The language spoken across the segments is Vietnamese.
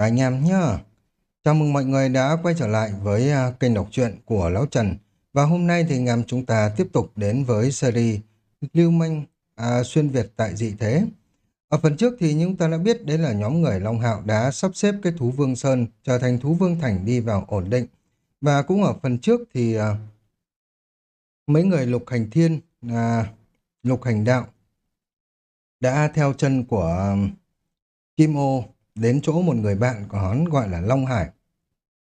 Anh em nhá. Chào mừng mọi người đã quay trở lại với à, kênh đọc truyện của Lão Trần. Và hôm nay thì anh em chúng ta tiếp tục đến với series Lưu Manh à, Xuyên Việt tại dị thế. Ở phần trước thì chúng ta đã biết đấy là nhóm người Long Hạo đã sắp xếp cái thú vương Sơn trở thành thú vương thành đi vào ổn định. Và cũng ở phần trước thì à, mấy người lục hành thiên, à, lục hành đạo đã theo chân của à, Kim Ô đến chỗ một người bạn của hắn gọi là Long Hải.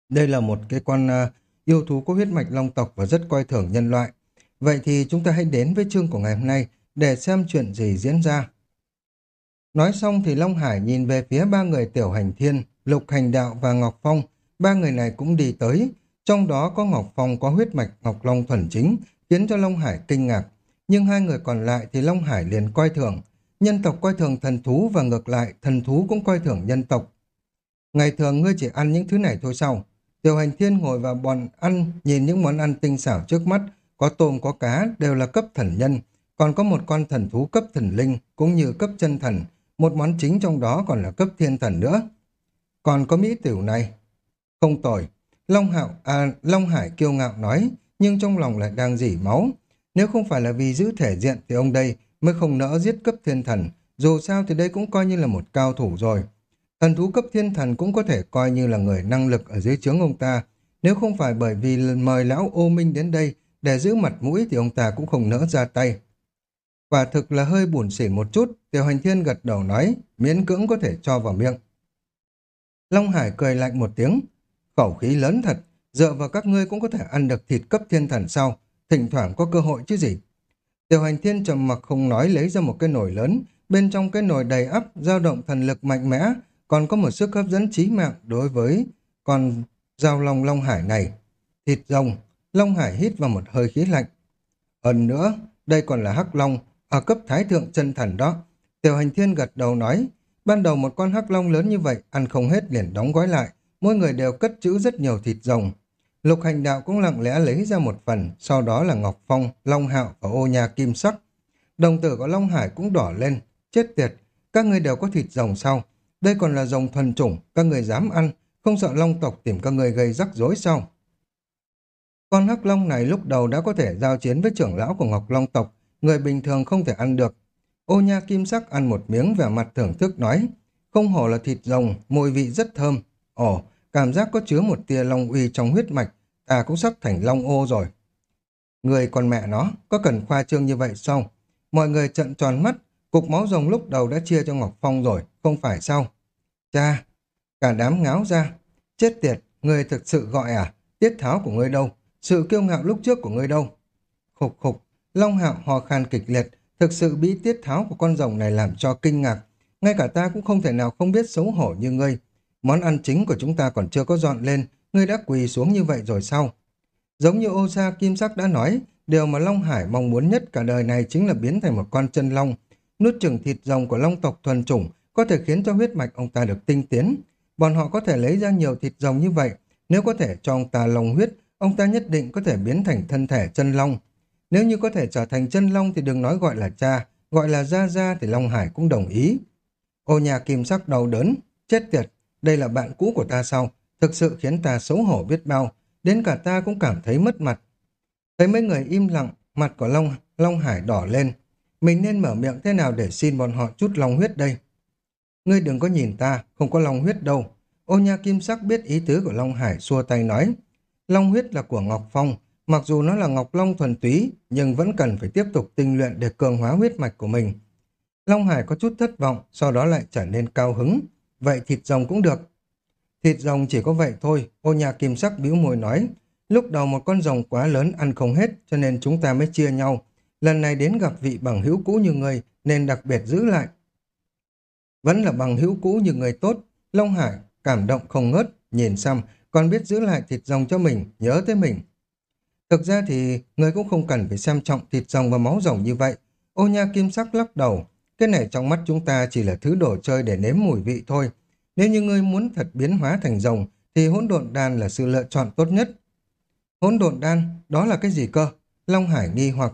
Đây là một cái con uh, yêu thú có huyết mạch long tộc và rất coi thường nhân loại. Vậy thì chúng ta hãy đến với chương của ngày hôm nay để xem chuyện gì diễn ra. Nói xong thì Long Hải nhìn về phía ba người tiểu hành thiên, Lục Hành Đạo và Ngọc Phong. Ba người này cũng đi tới. Trong đó có Ngọc Phong có huyết mạch Ngọc Long thuần chính, khiến cho Long Hải kinh ngạc. Nhưng hai người còn lại thì Long Hải liền coi thường. Nhân tộc coi thường thần thú và ngược lại, thần thú cũng coi thường nhân tộc. Ngày thường ngươi chỉ ăn những thứ này thôi sao? Tiểu hành thiên ngồi vào bọn ăn, nhìn những món ăn tinh xảo trước mắt, có tôm có cá, đều là cấp thần nhân. Còn có một con thần thú cấp thần linh, cũng như cấp chân thần, một món chính trong đó còn là cấp thiên thần nữa. Còn có mỹ tiểu này. Không tồi. Long Hạo, à, Long Hải kiêu ngạo nói, nhưng trong lòng lại đang dỉ máu. Nếu không phải là vì giữ thể diện thì ông đây mới không nỡ giết cấp thiên thần. Dù sao thì đây cũng coi như là một cao thủ rồi. Thần thú cấp thiên thần cũng có thể coi như là người năng lực ở dưới trướng ông ta. Nếu không phải bởi vì mời lão ô minh đến đây để giữ mặt mũi thì ông ta cũng không nỡ ra tay. Quả thực là hơi buồn xỉn một chút, tiểu hành thiên gật đầu nói, miễn cưỡng có thể cho vào miệng. Long Hải cười lạnh một tiếng, khẩu khí lớn thật, dựa vào các ngươi cũng có thể ăn được thịt cấp thiên thần sau, thỉnh thoảng có cơ hội chứ gì. Tiểu hành thiên trầm mặc không nói lấy ra một cái nồi lớn, bên trong cái nồi đầy ắp, dao động thần lực mạnh mẽ, còn có một sức hấp dẫn trí mạng đối với con dao long Long Hải này. Thịt rồng, Long Hải hít vào một hơi khí lạnh. Hơn nữa, đây còn là hắc long, ở cấp thái thượng chân thần đó. Tiểu hành thiên gật đầu nói, ban đầu một con hắc long lớn như vậy, ăn không hết liền đóng gói lại, mỗi người đều cất trữ rất nhiều thịt rồng. Lục hành đạo cũng lặng lẽ lấy ra một phần, sau đó là Ngọc Phong, Long Hạo và ô nhà kim sắc. Đồng tử của Long Hải cũng đỏ lên, chết tiệt, các ngươi đều có thịt rồng sao? Đây còn là rồng thuần chủng, các người dám ăn, không sợ long tộc tìm các người gây rắc rối sao? Con hắc long này lúc đầu đã có thể giao chiến với trưởng lão của Ngọc Long tộc, người bình thường không thể ăn được. Ô nha kim sắc ăn một miếng vẻ mặt thưởng thức nói, không hổ là thịt rồng, mùi vị rất thơm. Ồ, cảm giác có chứa một tia long uy trong huyết mạch, ta cũng sắp thành long ô rồi. Người con mẹ nó, có cần khoa trương như vậy sao? Mọi người trận tròn mắt, cục máu rồng lúc đầu đã chia cho Ngọc Phong rồi, không phải sao? Cha, cả đám ngáo ra. Chết tiệt, người thực sự gọi à? Tiết tháo của ngươi đâu? Sự kiêu ngạo lúc trước của ngươi đâu? Khục khục, Long Hạo hò khan kịch liệt, thực sự bị tiết tháo của con rồng này làm cho kinh ngạc. Ngay cả ta cũng không thể nào không biết xấu hổ như ngươi. Món ăn chính của chúng ta còn chưa có dọn lên, ngươi đã quỳ xuống như vậy rồi sao? Giống như ô sa kim sắc đã nói, điều mà Long Hải mong muốn nhất cả đời này chính là biến thành một con chân long. Nuốt chừng thịt rồng của long tộc thuần chủng có thể khiến cho huyết mạch ông ta được tinh tiến. Bọn họ có thể lấy ra nhiều thịt rồng như vậy, nếu có thể cho ông ta lòng huyết, ông ta nhất định có thể biến thành thân thể chân long. Nếu như có thể trở thành chân long thì đừng nói gọi là cha, gọi là gia gia thì Long Hải cũng đồng ý. Ô nhà kim sắc đau đớn, chết tiệt, đây là bạn cũ của ta sao? Thực sự khiến ta xấu hổ biết bao, đến cả ta cũng cảm thấy mất mặt. Thấy mấy người im lặng, mặt của Long, Long Hải đỏ lên. Mình nên mở miệng thế nào để xin bọn họ chút long huyết đây? Ngươi đừng có nhìn ta, không có long huyết đâu. Ô nha kim sắc biết ý tứ của Long Hải xua tay nói. Long huyết là của Ngọc Phong, mặc dù nó là Ngọc Long thuần túy, nhưng vẫn cần phải tiếp tục tinh luyện để cường hóa huyết mạch của mình. Long Hải có chút thất vọng, sau đó lại trở nên cao hứng. Vậy thịt rồng cũng được. Thịt rồng chỉ có vậy thôi, ô nhà kim sắc bĩu môi nói. Lúc đầu một con rồng quá lớn ăn không hết, cho nên chúng ta mới chia nhau. Lần này đến gặp vị bằng hữu cũ như người, nên đặc biệt giữ lại. Vẫn là bằng hữu cũ như người tốt, Long Hải cảm động không ngớt, nhìn xăm, còn biết giữ lại thịt rồng cho mình, nhớ tới mình. Thực ra thì người cũng không cần phải xem trọng thịt rồng và máu rồng như vậy. Ô nha kim sắc lắc đầu, cái này trong mắt chúng ta chỉ là thứ đồ chơi để nếm mùi vị thôi. Nếu như ngươi muốn thật biến hóa thành rồng, thì hỗn độn đan là sự lựa chọn tốt nhất. Hỗn độn đan, đó là cái gì cơ? Long Hải nghi hoặc.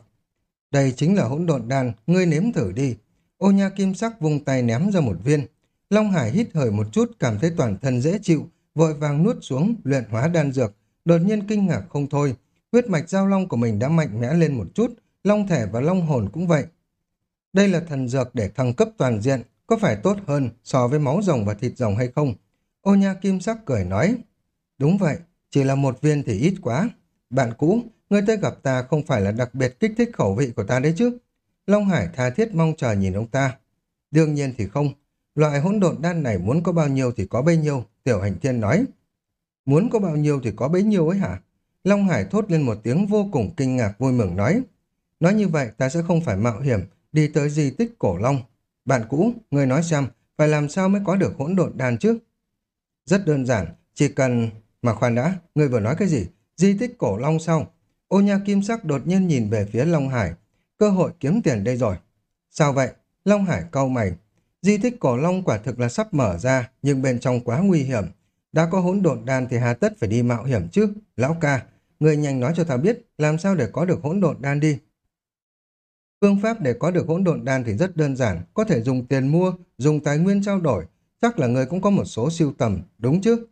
Đây chính là hỗn độn đan, ngươi nếm thử đi. Ô nha kim sắc vung tay ném ra một viên. Long Hải hít hơi một chút, cảm thấy toàn thân dễ chịu, vội vàng nuốt xuống, luyện hóa đan dược, đột nhiên kinh ngạc không thôi. Huyết mạch giao long của mình đã mạnh mẽ lên một chút, long thể và long hồn cũng vậy. Đây là thần dược để thăng cấp toàn diện, có phải tốt hơn so với máu rồng và thịt rồng hay không? Ô nha kim sắc cười nói. Đúng vậy, chỉ là một viên thì ít quá. Bạn cũ, người tới gặp ta không phải là đặc biệt kích thích khẩu vị của ta đấy chứ. Long Hải tha thiết mong chờ nhìn ông ta. Đương nhiên thì không. Loại hỗn độn đan này muốn có bao nhiêu thì có bấy nhiêu, Tiểu Hành Thiên nói. Muốn có bao nhiêu thì có bấy nhiêu ấy hả? Long Hải thốt lên một tiếng vô cùng kinh ngạc vui mừng nói. Nói như vậy ta sẽ không phải mạo hiểm đi tới di tích cổ Long. Bạn cũ, người nói xem, phải làm sao mới có được hỗn độn đan chứ? Rất đơn giản, chỉ cần... Mà khoan đã, người vừa nói cái gì? Di tích cổ Long sao? Ô nha kim sắc đột nhiên nhìn về phía Long Hải. Cơ hội kiếm tiền đây rồi. Sao vậy? Long Hải cau mày. Di tích cổ Long quả thực là sắp mở ra, nhưng bên trong quá nguy hiểm. Đã có hỗn độn đan thì hà tất phải đi mạo hiểm chứ. Lão ca, người nhanh nói cho ta biết làm sao để có được hỗn độn đan đi. Phương pháp để có được hỗn độn đan thì rất đơn giản, có thể dùng tiền mua, dùng tài nguyên trao đổi. Chắc là người cũng có một số siêu tầm, đúng chứ?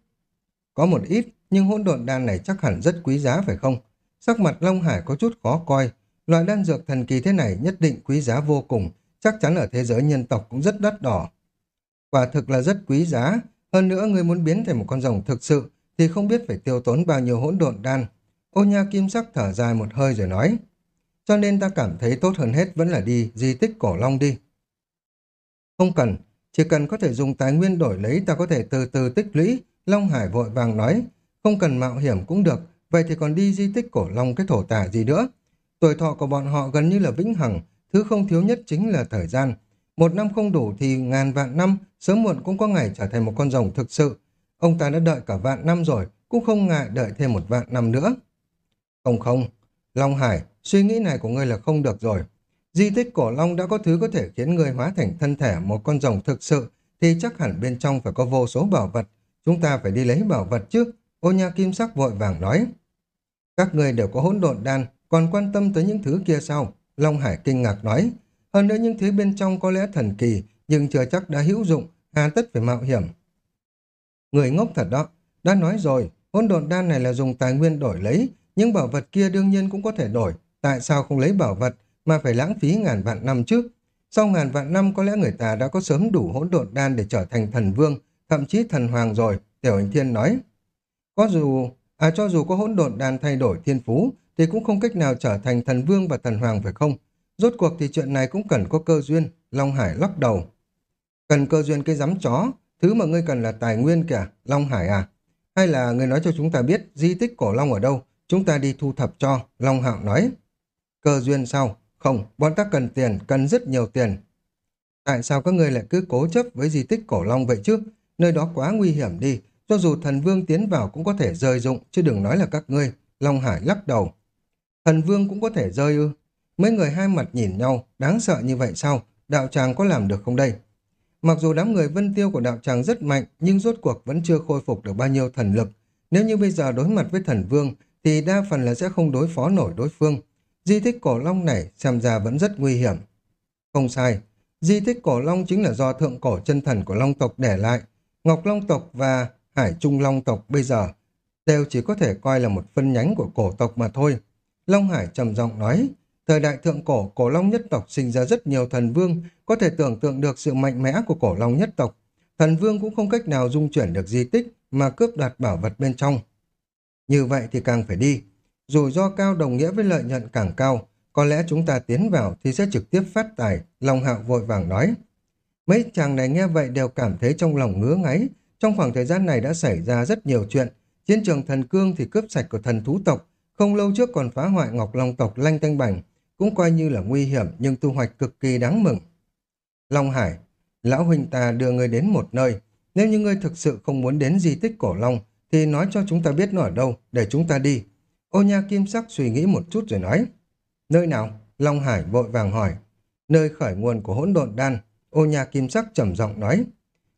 Có một ít, nhưng hỗn độn đan này chắc hẳn rất quý giá phải không? Sắc mặt Long Hải có chút khó coi. Loại đan dược thần kỳ thế này nhất định quý giá vô cùng, chắc chắn ở thế giới nhân tộc cũng rất đắt đỏ. Quả thực là rất quý giá, hơn nữa người muốn biến thành một con rồng thực sự thì không biết phải tiêu tốn bao nhiêu hỗn độn đan. Ô nha kim sắc thở dài một hơi rồi nói. Cho nên ta cảm thấy tốt hơn hết vẫn là đi di tích cổ long đi. Không cần, chỉ cần có thể dùng tài nguyên đổi lấy ta có thể từ từ tích lũy. Long Hải vội vàng nói, không cần mạo hiểm cũng được, vậy thì còn đi di tích cổ long cái thổ tả gì nữa. Tuổi thọ của bọn họ gần như là vĩnh hằng, thứ không thiếu nhất chính là thời gian. Một năm không đủ thì ngàn vạn năm, sớm muộn cũng có ngày trở thành một con rồng thực sự. Ông ta đã đợi cả vạn năm rồi, cũng không ngại đợi thêm một vạn năm nữa. Không không, Long Hải, suy nghĩ này của ngươi là không được rồi. Di tích cổ Long đã có thứ có thể khiến ngươi hóa thành thân thể một con rồng thực sự, thì chắc hẳn bên trong phải có vô số bảo vật. Chúng ta phải đi lấy bảo vật trước. Ô nha kim sắc vội vàng nói. Các ngươi đều có hỗn độn đan, còn quan tâm tới những thứ kia sao? Long Hải kinh ngạc nói. Hơn nữa những thứ bên trong có lẽ thần kỳ, nhưng chưa chắc đã hữu dụng, hà tất phải mạo hiểm. Người ngốc thật đó, đã nói rồi, hỗn độn đan này là dùng tài nguyên đổi lấy, những bảo vật kia đương nhiên cũng có thể đổi, tại sao không lấy bảo vật mà phải lãng phí ngàn vạn năm trước? Sau ngàn vạn năm có lẽ người ta đã có sớm đủ hỗn độn đan để trở thành thần vương, thậm chí thần hoàng rồi, Tiểu hình Thiên nói. Có dù, à cho dù có hỗn độn đan thay đổi thiên phú, thì cũng không cách nào trở thành thần vương và thần hoàng phải không? Rốt cuộc thì chuyện này cũng cần có cơ duyên, Long Hải lắc đầu. Cần cơ duyên cái giám chó, thứ mà ngươi cần là tài nguyên kìa, Long Hải à? Hay là ngươi nói cho chúng ta biết di tích cổ Long ở đâu, chúng ta đi thu thập cho, Long Hạo nói. Cơ duyên sao? Không, bọn ta cần tiền, cần rất nhiều tiền. Tại sao các ngươi lại cứ cố chấp với di tích cổ Long vậy chứ? Nơi đó quá nguy hiểm đi, cho dù thần vương tiến vào cũng có thể rơi dụng, chứ đừng nói là các ngươi. Long Hải lắc đầu. Thần vương cũng có thể rơi ư? Mấy người hai mặt nhìn nhau, đáng sợ như vậy sao? Đạo tràng có làm được không đây? Mặc dù đám người vân tiêu của đạo tràng rất mạnh, nhưng rốt cuộc vẫn chưa khôi phục được bao nhiêu thần lực. Nếu như bây giờ đối mặt với thần vương, thì đa phần là sẽ không đối phó nổi đối phương. Di tích cổ long này xem ra vẫn rất nguy hiểm. Không sai, di tích cổ long chính là do thượng cổ chân thần của long tộc để lại. Ngọc long tộc và hải trung long tộc bây giờ đều chỉ có thể coi là một phân nhánh của cổ tộc mà thôi. Long Hải trầm giọng nói, thời đại thượng cổ, cổ long nhất tộc sinh ra rất nhiều thần vương, có thể tưởng tượng được sự mạnh mẽ của cổ long nhất tộc. Thần vương cũng không cách nào dung chuyển được di tích mà cướp đoạt bảo vật bên trong. Như vậy thì càng phải đi. Rủi ro cao đồng nghĩa với lợi nhuận càng cao, có lẽ chúng ta tiến vào thì sẽ trực tiếp phát tài, Long Hạo vội vàng nói. Mấy chàng này nghe vậy đều cảm thấy trong lòng ngứa ngáy. Trong khoảng thời gian này đã xảy ra rất nhiều chuyện. Chiến trường thần cương thì cướp sạch của thần thú tộc, không lâu trước còn phá hoại Ngọc Long tộc lanh tanh bành, cũng coi như là nguy hiểm nhưng thu hoạch cực kỳ đáng mừng. Long Hải, lão huynh ta đưa người đến một nơi. Nếu như ngươi thực sự không muốn đến di tích cổ Long, thì nói cho chúng ta biết nó ở đâu, để chúng ta đi. Ô nha kim sắc suy nghĩ một chút rồi nói. Nơi nào? Long Hải vội vàng hỏi. Nơi khởi nguồn của hỗn độn đan. Ô nha kim sắc trầm giọng nói.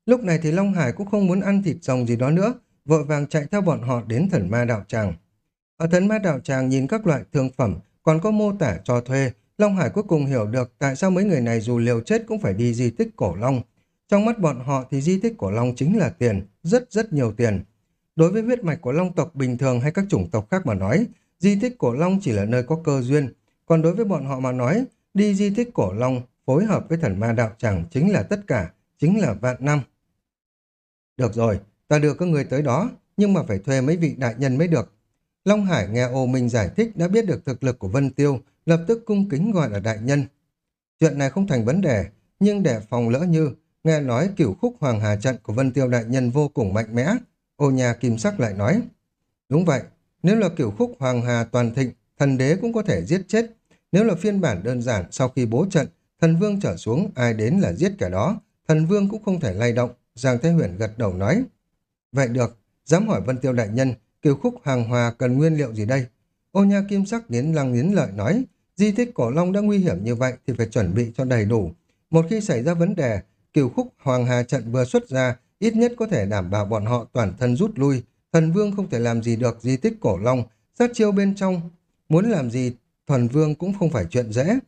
Lúc này thì Long Hải cũng không muốn ăn thịt rồng gì đó nữa, vội vàng chạy theo bọn họ đến thần ma đạo tràng. Ở thần ma đạo tràng nhìn các loại thương phẩm, còn có mô tả cho thuê, Long Hải cuối cùng hiểu được tại sao mấy người này dù liều chết cũng phải đi di tích cổ Long. Trong mắt bọn họ thì di tích cổ long chính là tiền, rất rất nhiều tiền. Đối với huyết mạch của long tộc bình thường hay các chủng tộc khác mà nói, di tích cổ long chỉ là nơi có cơ duyên. Còn đối với bọn họ mà nói, đi di tích cổ long phối hợp với thần ma đạo tràng chính là tất cả, chính là vạn năm. Được rồi, ta đưa các người tới đó, nhưng mà phải thuê mấy vị đại nhân mới được. Long Hải nghe ô Minh giải thích đã biết được thực lực của Vân Tiêu, lập tức cung kính gọi là đại nhân. Chuyện này không thành vấn đề, nhưng để phòng lỡ như, nghe nói cửu khúc hoàng hà trận của Vân Tiêu đại nhân vô cùng mạnh mẽ, ô nhà kim sắc lại nói. Đúng vậy, nếu là kiểu khúc hoàng hà toàn thịnh, thần đế cũng có thể giết chết. Nếu là phiên bản đơn giản sau khi bố trận, thần vương trở xuống ai đến là giết cả đó, thần vương cũng không thể lay động, Giang Thế Huyền gật đầu nói. Vậy được, dám hỏi Vân Tiêu đại nhân, kiểu khúc hàng hòa cần nguyên liệu gì đây? Ô nha kim sắc nghiến lăng nghiến lợi nói, di tích cổ long đã nguy hiểm như vậy thì phải chuẩn bị cho đầy đủ. Một khi xảy ra vấn đề, kiểu khúc hoàng hà trận vừa xuất ra, ít nhất có thể đảm bảo bọn họ toàn thân rút lui. Thần vương không thể làm gì được di tích cổ long, sát chiêu bên trong. Muốn làm gì, thần vương cũng không phải chuyện dễ.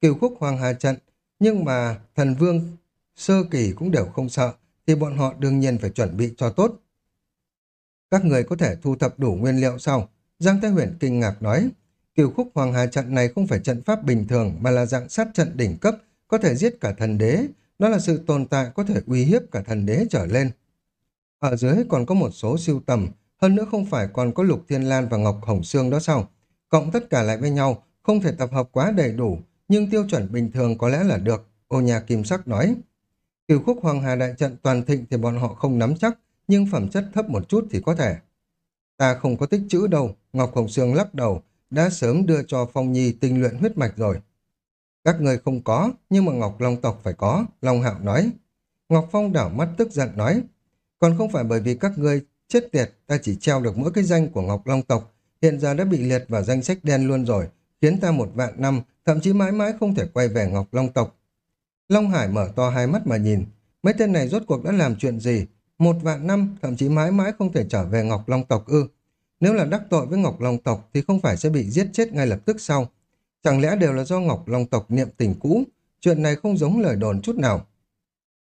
Kiều khúc hoàng hà trận, nhưng mà thần vương sơ kỳ cũng đều không sợ, thì bọn họ đương nhiên phải chuẩn bị cho tốt. Các người có thể thu thập đủ nguyên liệu sau. Giang Thái Huyền kinh ngạc nói, kiều khúc hoàng hà trận này không phải trận pháp bình thường mà là dạng sát trận đỉnh cấp, có thể giết cả thần đế. Đó là sự tồn tại có thể uy hiếp cả thần đế trở lên. Ở dưới còn có một số siêu tầm, hơn nữa không phải còn có Lục Thiên Lan và Ngọc Hồng Sương đó sao? Cộng tất cả lại với nhau, không thể tập hợp quá đầy đủ, nhưng tiêu chuẩn bình thường có lẽ là được, ô nhà kim sắc nói. Cửu khúc Hoàng Hà đại trận toàn thịnh thì bọn họ không nắm chắc, nhưng phẩm chất thấp một chút thì có thể. Ta không có tích chữ đâu, Ngọc Hồng Sương lắc đầu, đã sớm đưa cho Phong Nhi tinh luyện huyết mạch rồi. Các người không có, nhưng mà Ngọc Long tộc phải có, Long Hạo nói. Ngọc Phong đảo mắt tức giận nói, còn không phải bởi vì các ngươi chết tiệt, ta chỉ treo được mỗi cái danh của Ngọc Long tộc, hiện giờ đã bị liệt vào danh sách đen luôn rồi, khiến ta một vạn năm, thậm chí mãi mãi không thể quay về Ngọc Long tộc. Long Hải mở to hai mắt mà nhìn, mấy tên này rốt cuộc đã làm chuyện gì? Một vạn năm, thậm chí mãi mãi không thể trở về Ngọc Long tộc ư. Nếu là đắc tội với Ngọc Long tộc thì không phải sẽ bị giết chết ngay lập tức sau. Chẳng lẽ đều là do Ngọc Long tộc niệm tình cũ? Chuyện này không giống lời đồn chút nào.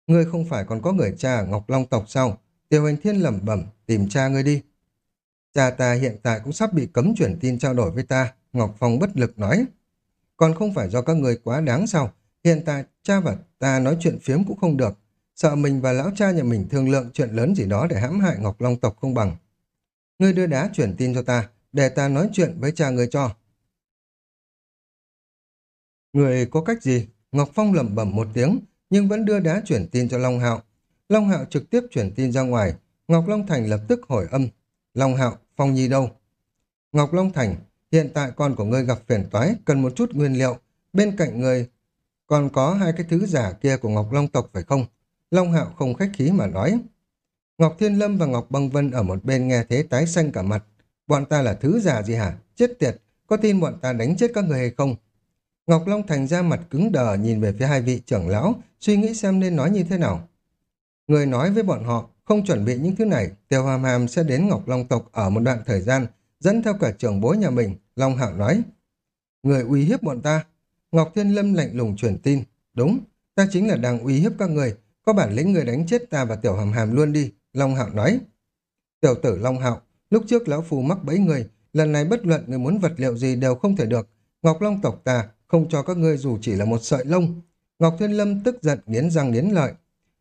Ngươi không phải còn có người cha Ngọc Long tộc sao? Tiêu hành thiên lẩm bẩm, tìm cha ngươi đi. Cha ta hiện tại cũng sắp bị cấm chuyển tin trao đổi với ta, Ngọc Phong bất lực nói. Còn không phải do các người quá đáng sao? Hiện tại cha và ta nói chuyện phiếm cũng không được. Sợ mình và lão cha nhà mình thương lượng chuyện lớn gì đó để hãm hại Ngọc Long tộc không bằng. Ngươi đưa đá chuyển tin cho ta, để ta nói chuyện với cha ngươi cho. Người có cách gì? Ngọc Phong lẩm bẩm một tiếng, nhưng vẫn đưa đá chuyển tin cho Long Hạo. Long Hạo trực tiếp chuyển tin ra ngoài. Ngọc Long Thành lập tức hỏi âm. Long Hạo, Phong Nhi đâu? Ngọc Long Thành, hiện tại con của ngươi gặp phiền toái, cần một chút nguyên liệu. Bên cạnh người còn có hai cái thứ giả kia của Ngọc Long tộc phải không? Long Hạo không khách khí mà nói. Ngọc Thiên Lâm và Ngọc Băng Vân ở một bên nghe thế tái xanh cả mặt. Bọn ta là thứ giả gì hả? Chết tiệt, có tin bọn ta đánh chết các người hay không? Ngọc Long Thành ra mặt cứng đờ nhìn về phía hai vị trưởng lão, suy nghĩ xem nên nói như thế nào. Người nói với bọn họ, không chuẩn bị những thứ này, Tiêu Hàm Hàm sẽ đến Ngọc Long tộc ở một đoạn thời gian, dẫn theo cả trưởng bối nhà mình, Long Hạo nói. Người uy hiếp bọn ta. Ngọc Thiên Lâm lạnh lùng truyền tin. Đúng, ta chính là đang uy hiếp các người. Có bản lĩnh người đánh chết ta và Tiểu Hàm Hàm luôn đi, Long Hạo nói. Tiểu tử Long Hạo, lúc trước lão phù mắc bẫy người, lần này bất luận người muốn vật liệu gì đều không thể được. Ngọc Long tộc ta không cho các ngươi dù chỉ là một sợi lông. Ngọc Thiên Lâm tức giận nghiến răng nghiến lợi.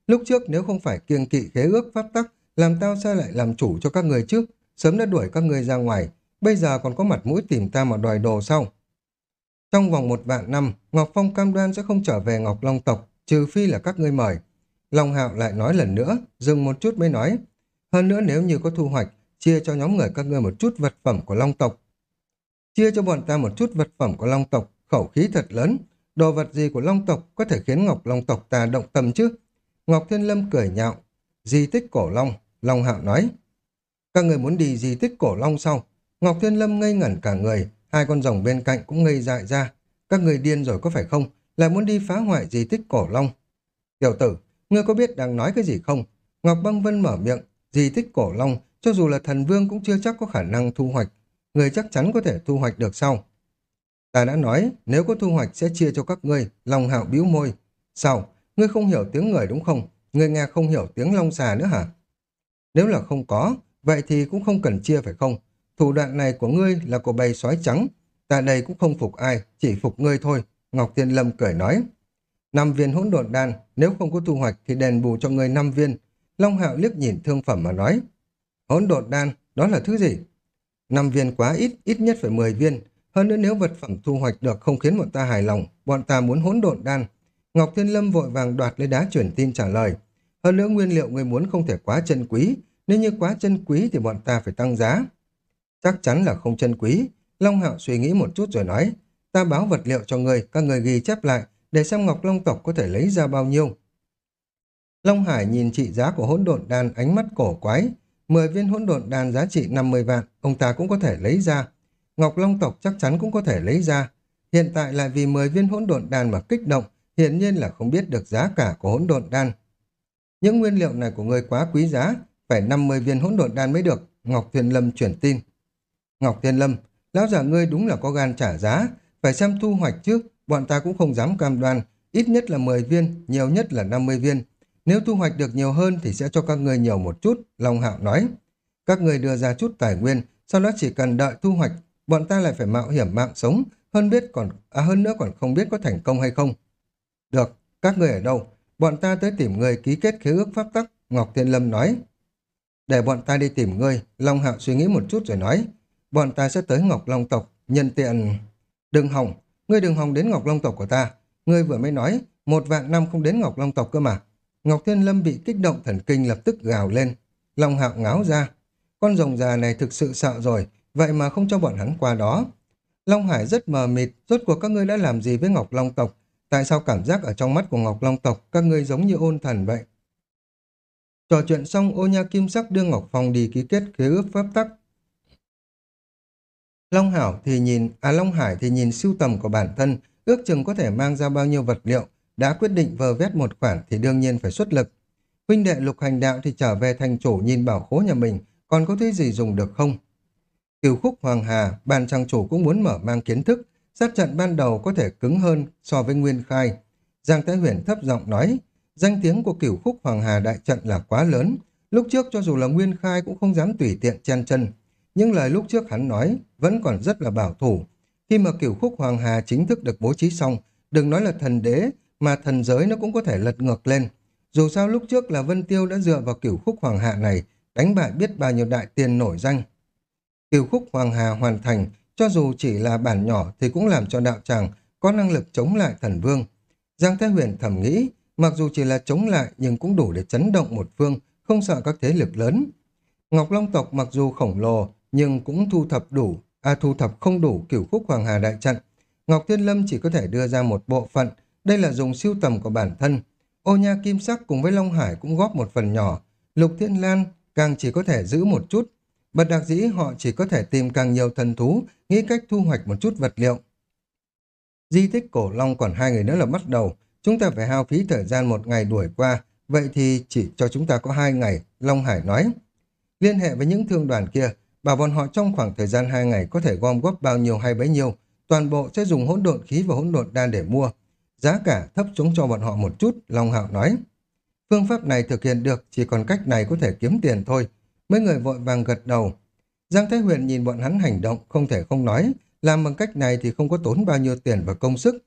Lúc trước nếu không phải kiêng kỵ khế ước pháp tắc, làm tao sao lại làm chủ cho các người trước Sớm đã đuổi các người ra ngoài, bây giờ còn có mặt mũi tìm ta mà đòi đồ sau. Trong vòng một vạn năm, Ngọc Phong cam đoan sẽ không trở về Ngọc Long tộc, trừ phi là các ngươi mời. Long Hạo lại nói lần nữa, dừng một chút mới nói. Hơn nữa nếu như có thu hoạch, chia cho nhóm người các ngươi một chút vật phẩm của Long tộc. Chia cho bọn ta một chút vật phẩm của Long tộc, khẩu khí thật lớn. Đồ vật gì của Long tộc có thể khiến Ngọc Long tộc ta động tâm chứ? Ngọc Thiên Lâm cười nhạo. Di tích cổ Long, Long Hạo nói. Các người muốn đi di tích cổ Long sau. Ngọc Thiên Lâm ngây ngẩn cả người, hai con rồng bên cạnh cũng ngây dại ra. Các người điên rồi có phải không? Lại muốn đi phá hoại di tích cổ Long. Tiểu tử, ngươi có biết đang nói cái gì không? Ngọc Băng Vân mở miệng, di tích cổ Long, cho dù là thần vương cũng chưa chắc có khả năng thu hoạch. Người chắc chắn có thể thu hoạch được sau. Ta đã nói, nếu có thu hoạch sẽ chia cho các ngươi, Long Hạo bĩu môi. Sao? Ngươi không hiểu tiếng người đúng không? Ngươi nghe không hiểu tiếng long xà nữa hả? Nếu là không có, vậy thì cũng không cần chia phải không? Thủ đoạn này của ngươi là của bầy sói trắng. Ta đây cũng không phục ai, chỉ phục ngươi thôi. Ngọc Thiên Lâm cười nói. Năm viên hỗn độn đan, nếu không có thu hoạch thì đền bù cho ngươi năm viên. Long Hạo liếc nhìn thương phẩm mà nói. Hỗn độn đan, đó là thứ gì? Năm viên quá ít, ít nhất phải 10 viên. Hơn nữa nếu vật phẩm thu hoạch được không khiến bọn ta hài lòng, bọn ta muốn hỗn độn đan. Ngọc Thiên Lâm vội vàng đoạt lấy đá chuyển tin trả lời. Hơn nữa nguyên liệu người muốn không thể quá chân quý, nếu như quá chân quý thì bọn ta phải tăng giá. Chắc chắn là không chân quý. Long Hạo suy nghĩ một chút rồi nói, ta báo vật liệu cho người, các người ghi chép lại, để xem Ngọc Long tộc có thể lấy ra bao nhiêu. Long Hải nhìn trị giá của hỗn độn đan ánh mắt cổ quái. 10 viên hỗn độn đan giá trị 50 vạn, ông ta cũng có thể lấy ra. Ngọc Long tộc chắc chắn cũng có thể lấy ra. Hiện tại lại vì 10 viên hỗn độn đan mà kích động, hiển nhiên là không biết được giá cả của hỗn độn đan. Những nguyên liệu này của người quá quý giá, phải 50 viên hỗn độn đan mới được, Ngọc Thiên Lâm chuyển tin. Ngọc Thiên Lâm, lão giả ngươi đúng là có gan trả giá, phải xem thu hoạch trước, bọn ta cũng không dám cam đoan, ít nhất là 10 viên, nhiều nhất là 50 viên. Nếu thu hoạch được nhiều hơn thì sẽ cho các ngươi nhiều một chút, Long Hạo nói. Các người đưa ra chút tài nguyên, sau đó chỉ cần đợi thu hoạch, bọn ta lại phải mạo hiểm mạng sống, hơn biết còn à hơn nữa còn không biết có thành công hay không. Được, các người ở đâu? Bọn ta tới tìm người ký kết khế ước pháp tắc, Ngọc Thiên Lâm nói. Để bọn ta đi tìm ngươi, Long Hạo suy nghĩ một chút rồi nói. Bọn ta sẽ tới Ngọc Long tộc, nhân tiện... Đừng hỏng, ngươi đừng hòng đến Ngọc Long tộc của ta. Ngươi vừa mới nói, một vạn năm không đến Ngọc Long tộc cơ mà. Ngọc Thiên Lâm bị kích động thần kinh lập tức gào lên. Long Hạo ngáo ra. Con rồng già này thực sự sợ rồi, vậy mà không cho bọn hắn qua đó. Long Hải rất mờ mịt, rốt cuộc các ngươi đã làm gì với Ngọc Long tộc? Tại sao cảm giác ở trong mắt của Ngọc Long tộc các ngươi giống như ôn thần vậy? Trò chuyện xong, ô nha kim sắc đưa Ngọc Phong đi ký kết khế ước pháp tắc. Long Hảo thì nhìn, à Long Hải thì nhìn siêu tầm của bản thân, ước chừng có thể mang ra bao nhiêu vật liệu, đã quyết định vờ vét một khoản thì đương nhiên phải xuất lực. Huynh đệ lục hành đạo thì trở về thành chủ nhìn bảo khố nhà mình, còn có thứ gì dùng được không? Cửu khúc Hoàng Hà, ban trang chủ cũng muốn mở mang kiến thức, sát trận ban đầu có thể cứng hơn so với Nguyên Khai. Giang Thái Huyền thấp giọng nói, danh tiếng của cửu khúc Hoàng Hà đại trận là quá lớn. Lúc trước cho dù là Nguyên Khai cũng không dám tùy tiện chen chân. Nhưng lời lúc trước hắn nói vẫn còn rất là bảo thủ. Khi mà cửu khúc Hoàng Hà chính thức được bố trí xong, đừng nói là thần đế, mà thần giới nó cũng có thể lật ngược lên. Dù sao lúc trước là Vân Tiêu đã dựa vào cửu khúc Hoàng Hạ này, đánh bại biết bao nhiêu đại tiền nổi danh. Kiều khúc Hoàng Hà hoàn thành, cho dù chỉ là bản nhỏ thì cũng làm cho đạo tràng có năng lực chống lại thần vương. Giang Thái Huyền thầm nghĩ, mặc dù chỉ là chống lại nhưng cũng đủ để chấn động một phương, không sợ các thế lực lớn. Ngọc Long tộc mặc dù khổng lồ nhưng cũng thu thập đủ, à thu thập không đủ cửu khúc Hoàng Hà đại trận. Ngọc Thiên Lâm chỉ có thể đưa ra một bộ phận, đây là dùng siêu tầm của bản thân. Ô Nha Kim Sắc cùng với Long Hải cũng góp một phần nhỏ. Lục Thiên Lan càng chỉ có thể giữ một chút. Bật đặc dĩ họ chỉ có thể tìm càng nhiều thần thú, nghĩ cách thu hoạch một chút vật liệu. Di tích cổ Long còn hai người nữa là bắt đầu. Chúng ta phải hao phí thời gian một ngày đuổi qua. Vậy thì chỉ cho chúng ta có hai ngày, Long Hải nói. Liên hệ với những thương đoàn kia, bảo bọn họ trong khoảng thời gian hai ngày có thể gom góp bao nhiêu hay bấy nhiêu. Toàn bộ sẽ dùng hỗn độn khí và hỗn độn đan để mua. Giá cả thấp xuống cho bọn họ một chút, Long Hạo nói. Phương pháp này thực hiện được, chỉ còn cách này có thể kiếm tiền thôi. Mấy người vội vàng gật đầu. Giang Thái Huyền nhìn bọn hắn hành động, không thể không nói. Làm bằng cách này thì không có tốn bao nhiêu tiền và công sức.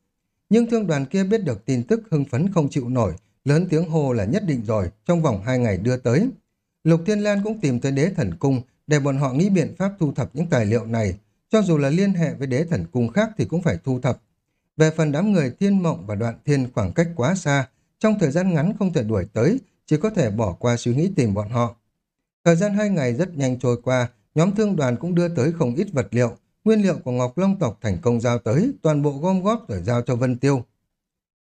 Nhưng thương đoàn kia biết được tin tức hưng phấn không chịu nổi, lớn tiếng hô là nhất định rồi, trong vòng hai ngày đưa tới. Lục Thiên Lan cũng tìm tới đế thần cung để bọn họ nghĩ biện pháp thu thập những tài liệu này. Cho dù là liên hệ với đế thần cung khác thì cũng phải thu thập. Về phần đám người thiên mộng và đoạn thiên khoảng cách quá xa, trong thời gian ngắn không thể đuổi tới, chỉ có thể bỏ qua suy nghĩ tìm bọn họ. Thời gian hai ngày rất nhanh trôi qua, nhóm thương đoàn cũng đưa tới không ít vật liệu, nguyên liệu của Ngọc Long tộc thành công giao tới, toàn bộ gom góp rồi giao cho Vân Tiêu.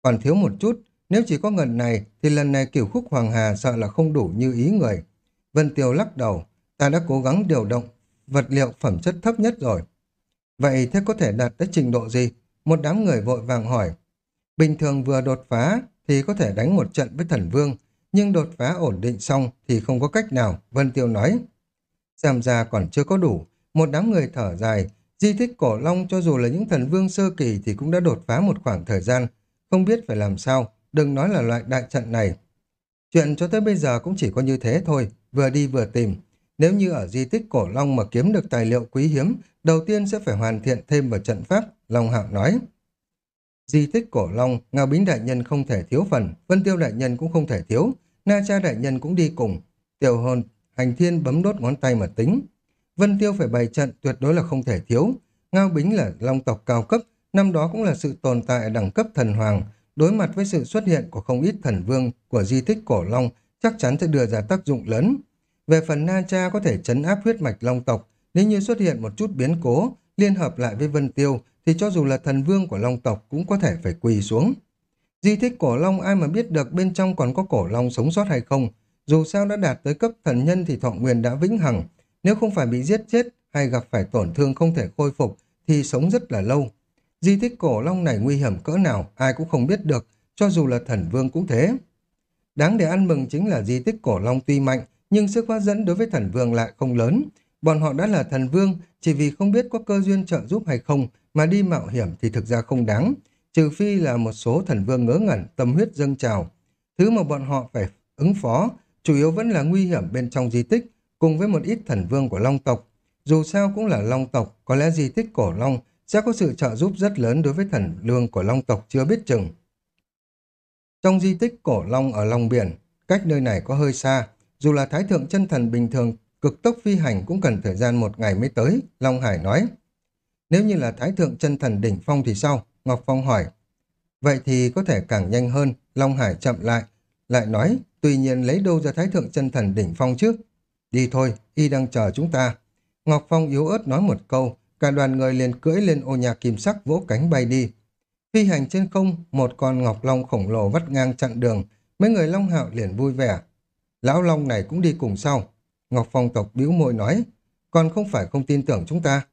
Còn thiếu một chút, nếu chỉ có ngần này thì lần này kiểu khúc Hoàng Hà sợ là không đủ như ý người. Vân Tiêu lắc đầu, ta đã cố gắng điều động vật liệu phẩm chất thấp nhất rồi. Vậy thế có thể đạt tới trình độ gì? Một đám người vội vàng hỏi. Bình thường vừa đột phá thì có thể đánh một trận với thần vương, nhưng đột phá ổn định xong thì không có cách nào, Vân Tiêu nói. Xem ra còn chưa có đủ, một đám người thở dài, di tích cổ long cho dù là những thần vương sơ kỳ thì cũng đã đột phá một khoảng thời gian, không biết phải làm sao, đừng nói là loại đại trận này. Chuyện cho tới bây giờ cũng chỉ có như thế thôi, vừa đi vừa tìm. Nếu như ở di tích Cổ Long mà kiếm được tài liệu quý hiếm, đầu tiên sẽ phải hoàn thiện thêm vào trận pháp, Long Hạo nói. Di tích Cổ Long, Ngao Bính Đại Nhân không thể thiếu phần, Vân Tiêu Đại Nhân cũng không thể thiếu, Na Cha Đại Nhân cũng đi cùng. Tiểu hồn, hành thiên bấm đốt ngón tay mà tính. Vân Tiêu phải bày trận tuyệt đối là không thể thiếu. Ngao Bính là long tộc cao cấp, năm đó cũng là sự tồn tại đẳng cấp thần hoàng. Đối mặt với sự xuất hiện của không ít thần vương của di tích cổ long, chắc chắn sẽ đưa ra tác dụng lớn. Về phần Na Cha có thể chấn áp huyết mạch long tộc, nếu như xuất hiện một chút biến cố, liên hợp lại với Vân Tiêu, thì cho dù là thần vương của long tộc cũng có thể phải quỳ xuống. Di tích cổ long ai mà biết được bên trong còn có cổ long sống sót hay không, dù sao đã đạt tới cấp thần nhân thì thọ nguyên đã vĩnh hằng, nếu không phải bị giết chết hay gặp phải tổn thương không thể khôi phục thì sống rất là lâu. Di tích cổ long này nguy hiểm cỡ nào ai cũng không biết được, cho dù là thần vương cũng thế. Đáng để ăn mừng chính là di tích cổ long tuy mạnh, nhưng sức hấp dẫn đối với thần vương lại không lớn. Bọn họ đã là thần vương, chỉ vì không biết có cơ duyên trợ giúp hay không mà đi mạo hiểm thì thực ra không đáng. Trừ phi là một số thần vương ngớ ngẩn, tâm huyết dâng trào. Thứ mà bọn họ phải ứng phó chủ yếu vẫn là nguy hiểm bên trong di tích, cùng với một ít thần vương của Long tộc. Dù sao cũng là Long tộc, có lẽ di tích cổ Long sẽ có sự trợ giúp rất lớn đối với thần lương của Long tộc chưa biết chừng. Trong di tích cổ Long ở Long Biển, cách nơi này có hơi xa, dù là Thái Thượng chân thần bình thường cực tốc phi hành cũng cần thời gian một ngày mới tới, Long Hải nói. Nếu như là Thái Thượng chân thần đỉnh phong thì sao? Ngọc Phong hỏi. Vậy thì có thể càng nhanh hơn, Long Hải chậm lại, lại nói, tuy nhiên lấy đâu ra Thái Thượng chân thần đỉnh phong chứ? Đi thôi, y đang chờ chúng ta. Ngọc Phong yếu ớt nói một câu, cả đoàn người liền cưỡi lên ô nhà kim sắc vỗ cánh bay đi. Phi hành trên không, một con ngọc long khổng lồ vắt ngang chặn đường, mấy người long hạo liền vui vẻ. Lão long này cũng đi cùng sau. Ngọc Phong tộc bĩu môi nói, còn không phải không tin tưởng chúng ta.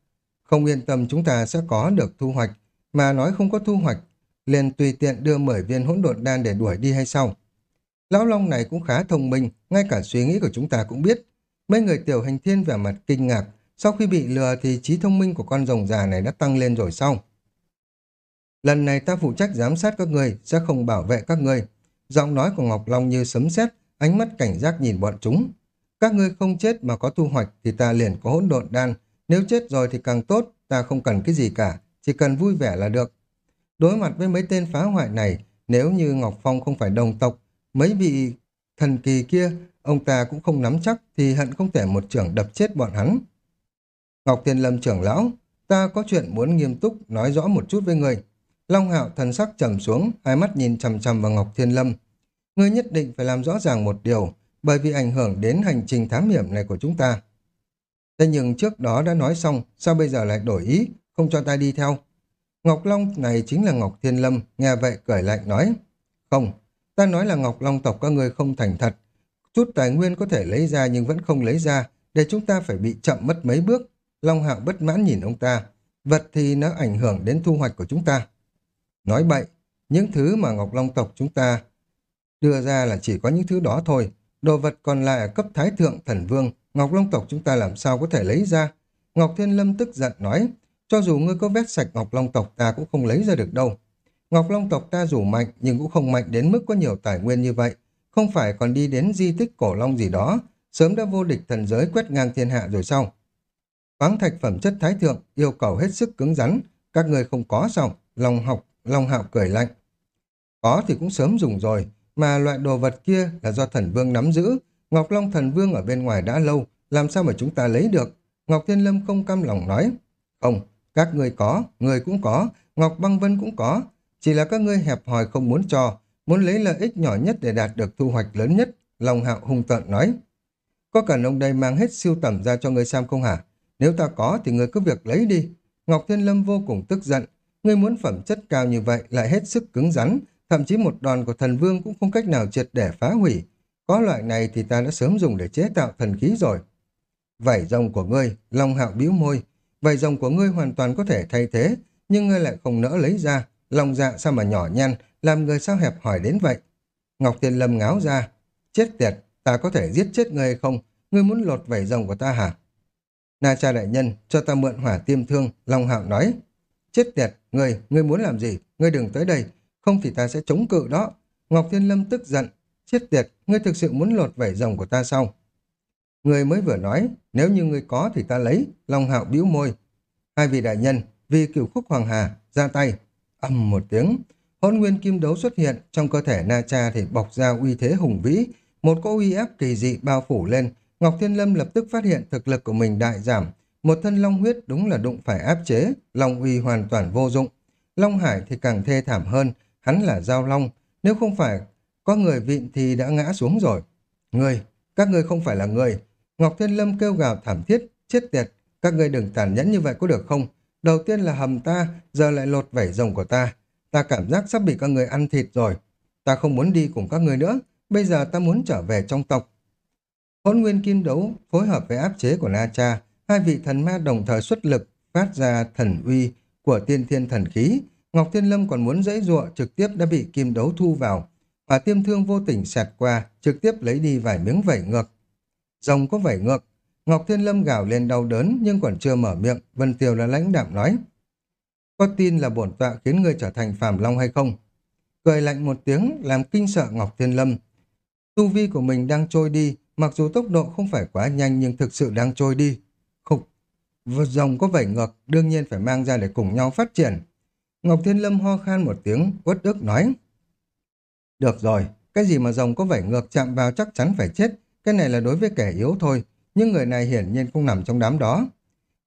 Không yên tâm chúng ta sẽ có được thu hoạch, mà nói không có thu hoạch, liền tùy tiện đưa 10 viên hỗn độn đan để đuổi đi hay sao? Lão Long này cũng khá thông minh, ngay cả suy nghĩ của chúng ta cũng biết. Mấy người tiểu hành thiên vẻ mặt kinh ngạc, sau khi bị lừa thì trí thông minh của con rồng già này đã tăng lên rồi sao? Lần này ta phụ trách giám sát các người, sẽ không bảo vệ các người. Giọng nói của Ngọc Long như sấm sét, ánh mắt cảnh giác nhìn bọn chúng. Các ngươi không chết mà có thu hoạch thì ta liền có hỗn độn đan. Nếu chết rồi thì càng tốt, ta không cần cái gì cả, chỉ cần vui vẻ là được. Đối mặt với mấy tên phá hoại này, nếu như Ngọc Phong không phải đồng tộc, mấy vị thần kỳ kia, ông ta cũng không nắm chắc thì hận không thể một trưởng đập chết bọn hắn. Ngọc Thiên Lâm trưởng lão, ta có chuyện muốn nghiêm túc nói rõ một chút với người. Long Hạo thần sắc trầm xuống, hai mắt nhìn chằm chằm vào Ngọc Thiên Lâm. Ngươi nhất định phải làm rõ ràng một điều, bởi vì ảnh hưởng đến hành trình thám hiểm này của chúng ta. Thế nhưng trước đó đã nói xong, sao bây giờ lại đổi ý, không cho ta đi theo? Ngọc Long này chính là Ngọc Thiên Lâm, nghe vậy cười lạnh nói. Không, ta nói là Ngọc Long tộc các người không thành thật. Chút tài nguyên có thể lấy ra nhưng vẫn không lấy ra, để chúng ta phải bị chậm mất mấy bước. Long Hạo bất mãn nhìn ông ta. Vật thì nó ảnh hưởng đến thu hoạch của chúng ta. Nói bậy, những thứ mà Ngọc Long tộc chúng ta đưa ra là chỉ có những thứ đó thôi. Đồ vật còn lại ở cấp Thái Thượng Thần Vương, Ngọc Long tộc chúng ta làm sao có thể lấy ra. Ngọc Thiên Lâm tức giận nói, cho dù ngươi có vét sạch Ngọc Long tộc ta cũng không lấy ra được đâu. Ngọc Long tộc ta dù mạnh nhưng cũng không mạnh đến mức có nhiều tài nguyên như vậy. Không phải còn đi đến di tích cổ long gì đó, sớm đã vô địch thần giới quét ngang thiên hạ rồi sao? Khoáng thạch phẩm chất thái thượng yêu cầu hết sức cứng rắn, các người không có sao? Long học, Long hạo cười lạnh. Có thì cũng sớm dùng rồi, mà loại đồ vật kia là do thần vương nắm giữ. Ngọc Long thần vương ở bên ngoài đã lâu, làm sao mà chúng ta lấy được? Ngọc Thiên Lâm không cam lòng nói. Không, các người có, người cũng có, Ngọc Băng Vân cũng có. Chỉ là các ngươi hẹp hòi không muốn cho, muốn lấy lợi ích nhỏ nhất để đạt được thu hoạch lớn nhất. Long hạo hung tợn nói. Có cần ông đây mang hết siêu tầm ra cho ngươi xem không hả? Nếu ta có thì ngươi cứ việc lấy đi. Ngọc Thiên Lâm vô cùng tức giận. Ngươi muốn phẩm chất cao như vậy lại hết sức cứng rắn, thậm chí một đòn của thần vương cũng không cách nào triệt để phá hủy. Có loại này thì ta đã sớm dùng để chế tạo thần khí rồi. Vảy rồng của ngươi, Long Hạo bĩu môi. Vảy rồng của ngươi hoàn toàn có thể thay thế, nhưng ngươi lại không nỡ lấy ra. Lòng dạ sao mà nhỏ nhăn, làm người sao hẹp hỏi đến vậy. Ngọc Thiên Lâm ngáo ra. Chết tiệt, ta có thể giết chết ngươi hay không? Ngươi muốn lột vảy rồng của ta hả? Na cha đại nhân, cho ta mượn hỏa tiêm thương, Long Hạo nói. Chết tiệt, ngươi, ngươi muốn làm gì? Ngươi đừng tới đây, không thì ta sẽ chống cự đó. Ngọc Thiên Lâm tức giận, chết tiệt, ngươi thực sự muốn lột vảy rồng của ta sao? Người mới vừa nói, nếu như người có thì ta lấy, Long Hạo bĩu môi. Hai vị đại nhân, vì cửu khúc hoàng hà, ra tay. ầm một tiếng, hôn nguyên kim đấu xuất hiện, trong cơ thể Na Cha thì bọc ra uy thế hùng vĩ, một cỗ uy áp kỳ dị bao phủ lên, Ngọc Thiên Lâm lập tức phát hiện thực lực của mình đại giảm, một thân long huyết đúng là đụng phải áp chế, long uy hoàn toàn vô dụng. Long Hải thì càng thê thảm hơn, hắn là giao long, nếu không phải có người vịn thì đã ngã xuống rồi. Người, các ngươi không phải là người. Ngọc Thiên Lâm kêu gào thảm thiết, chết tiệt, các ngươi đừng tàn nhẫn như vậy có được không? Đầu tiên là hầm ta, giờ lại lột vảy rồng của ta. Ta cảm giác sắp bị các người ăn thịt rồi. Ta không muốn đi cùng các người nữa, bây giờ ta muốn trở về trong tộc. Hỗn nguyên kim đấu phối hợp với áp chế của Na Cha, hai vị thần ma đồng thời xuất lực, phát ra thần uy của tiên thiên thần khí. Ngọc Thiên Lâm còn muốn dãy ruộng trực tiếp đã bị kim đấu thu vào. Và tiêm thương vô tình sạt qua, trực tiếp lấy đi vài miếng vảy ngược. Rồng có vảy ngược. Ngọc Thiên Lâm gào lên đau đớn nhưng còn chưa mở miệng, Vân Tiêu là lãnh đạm nói. Có tin là bổn tọa khiến ngươi trở thành phàm long hay không? Cười lạnh một tiếng làm kinh sợ Ngọc Thiên Lâm. Tu vi của mình đang trôi đi, mặc dù tốc độ không phải quá nhanh nhưng thực sự đang trôi đi. Khục, rồng có vảy ngược, đương nhiên phải mang ra để cùng nhau phát triển. Ngọc Thiên Lâm ho khan một tiếng, uất ức nói. Được rồi, cái gì mà rồng có vảy ngược chạm vào chắc chắn phải chết, cái này là đối với kẻ yếu thôi, nhưng người này hiển nhiên không nằm trong đám đó.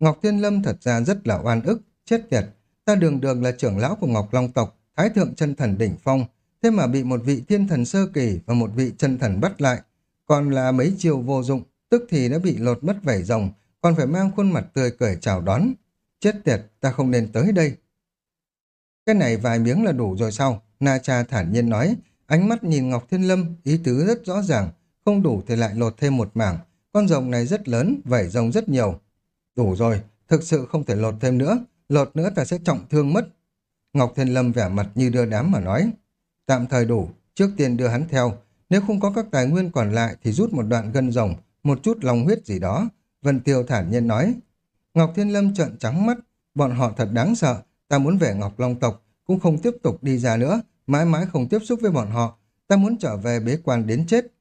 Ngọc Thiên Lâm thật ra rất là oan ức, chết tiệt, ta đường đường là trưởng lão của Ngọc Long tộc, thái thượng chân thần đỉnh phong, thế mà bị một vị thiên thần sơ kỳ và một vị chân thần bắt lại, còn là mấy chiều vô dụng, tức thì đã bị lột mất vảy rồng, còn phải mang khuôn mặt tươi cười chào đón. Chết tiệt, ta không nên tới đây. Cái này vài miếng là đủ rồi sao? Na Cha thản nhiên nói, ánh mắt nhìn Ngọc Thiên Lâm, ý tứ rất rõ ràng, không đủ thì lại lột thêm một mảng. Con rồng này rất lớn, vảy rồng rất nhiều. Đủ rồi, thực sự không thể lột thêm nữa, lột nữa ta sẽ trọng thương mất. Ngọc Thiên Lâm vẻ mặt như đưa đám mà nói, tạm thời đủ, trước tiên đưa hắn theo, nếu không có các tài nguyên còn lại thì rút một đoạn gân rồng, một chút lòng huyết gì đó. Vân Tiêu thản nhiên nói. Ngọc Thiên Lâm trợn trắng mắt, bọn họ thật đáng sợ, ta muốn về Ngọc Long tộc, cũng không tiếp tục đi ra nữa, mãi mãi không tiếp xúc với bọn họ, ta muốn trở về bế quan đến chết.